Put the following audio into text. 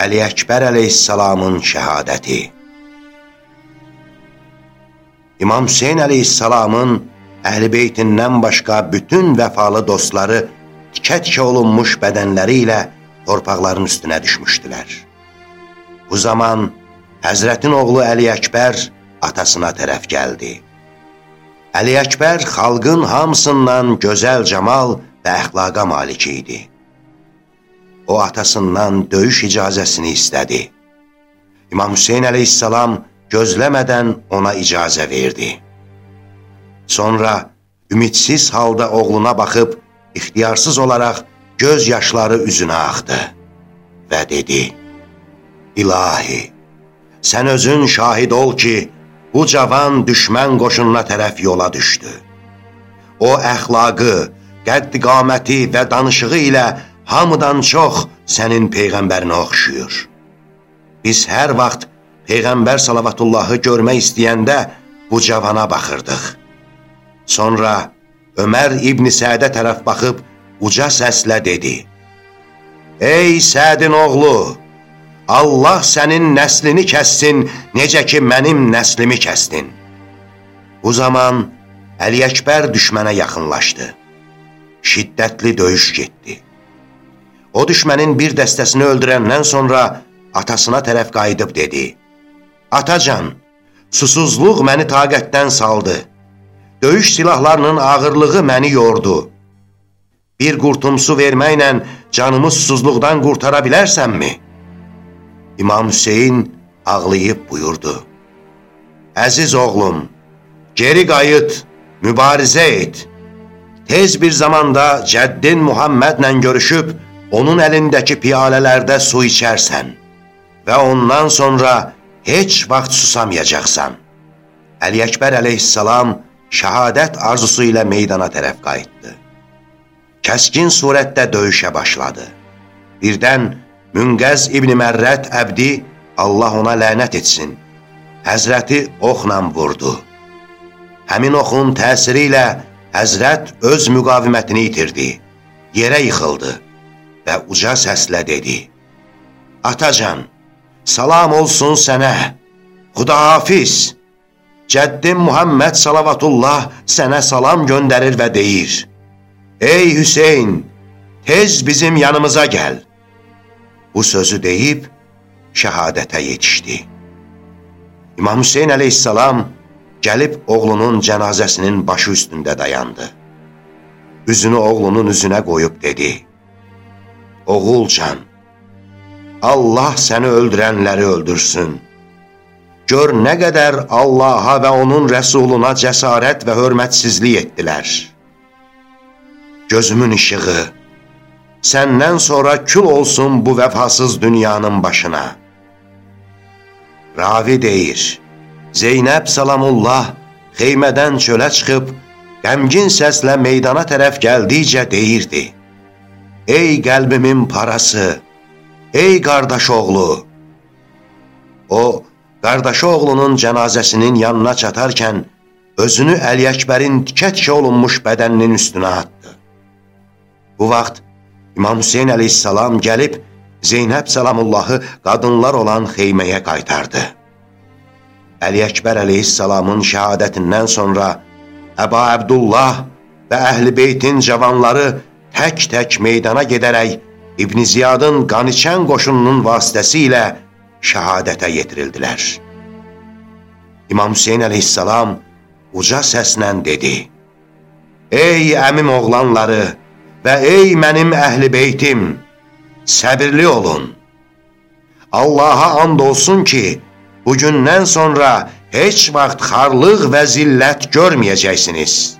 Əli Əkbər əleyhissalamın şəhadəti İmam Hüseyin əleyhissalamın əhl-i beytindən başqa bütün vəfalı dostları tikə-tikə olunmuş bədənləri ilə torpaqların üstünə düşmüşdülər. Bu zaman Həzrətin oğlu Əli Əkbər atasına tərəf gəldi. Əli Əkbər xalqın hamısından gözəl camal və əxlaqa malik idi o atasından döyüş icazəsini istədi. İmam Hüseyin əleyhissalam gözləmədən ona icazə verdi. Sonra ümidsiz halda oğluna baxıb, ixtiyarsız olaraq göz yaşları üzünə axdı və dedi, İlahi, sən özün şahid ol ki, bu cavan düşmən qoşununa tərəf yola düşdü. O əxlaqı, qəddiqaməti və danışığı ilə hamıdan çox sənin Peyğəmbərinə oxşuyur. Biz hər vaxt Peyğəmbər salavatullahı görmək istəyəndə bu cavana baxırdıq. Sonra Ömər İbni Sədə tərəf baxıb uca səslə dedi, Ey Sədin oğlu, Allah sənin nəslini kəssin, necə ki mənim nəslimi kəsdin. Bu zaman Əli Əkbər düşmənə yaxınlaşdı. Şiddətli döyüş getdi. O düşmənin bir dəstəsini öldürəndən sonra atasına tərəf qayıdıb dedi, Atacan, susuzluq məni taqətdən saldı. Döyüş silahlarının ağırlığı məni yordu. Bir qurtum su verməklə canımı susuzluqdan qurtara bilərsənmi? İmam Hüseyin ağlayıb buyurdu. Əziz oğlum, geri qayıt, mübarizə et. Tez bir zamanda cəddin Muhammədlə görüşüb, onun əlindəki piyalələrdə su içərsən və ondan sonra heç vaxt susamayacaqsan. Əli Əkbər əleyhissalam şəhadət arzusu ilə meydana tərəf qayıtdı. Kəskin surətdə döyüşə başladı. Birdən Münqəz İbni Mərrət əbdi Allah ona lənət etsin. Həzrəti oxla vurdu. Həmin oxun təsiri ilə Həzrət öz müqavimətini itirdi. Yerə yıxıldı və uca səslə dedi, Atacan, salam olsun sənə, xudahafiz, cəddim Muhammed salavatullah sənə salam göndərir və deyir, Ey Hüseyin, tez bizim yanımıza gəl. Bu sözü deyib, şəhadətə yetişdi. İmam Hüseyin əleyhissalam gəlib oğlunun cənazəsinin başı üstündə dayandı. Üzünü oğlunun üzünə qoyub dedi, Oğulcan, Allah səni öldürənləri öldürsün. Gör nə qədər Allaha və onun rəsuluna cəsarət və hörmətsizlik etdilər. Gözümün işığı, səndən sonra kül olsun bu vəfasız dünyanın başına. Ravi deyir, Zeynəb salamullah xeymədən çölə çıxıb, qəmgin səslə meydana tərəf gəldikcə deyirdi, Ey qəlbimin parası, ey qardaş oğlu! O, qardaşı oğlunun cənazəsinin yanına çatarkən, özünü Əli Əkbərin tikə-tikə olunmuş bədəninin üstünə atdı. Bu vaxt İmam Hüseyin əleyhissalam gəlib, Zeynəb salamullahı qadınlar olan xeyməyə qaytardı. Əli Əkbər əleyhissalamın şəhadətindən sonra Əba Əbdullah və əhl-i beytin cavanları tək-tək meydana gedərək İbn Ziyadın qaniçən qoşununun vasitəsilə şəhadətə yetirildilər. İmam Hüseyin əleyhissalam uca səslə dedi, Ey əmim oğlanları və ey mənim əhli beytim, səbirli olun. Allaha and olsun ki, bugündən sonra heç vaxt xarlıq və zillət görməyəcəksiniz.''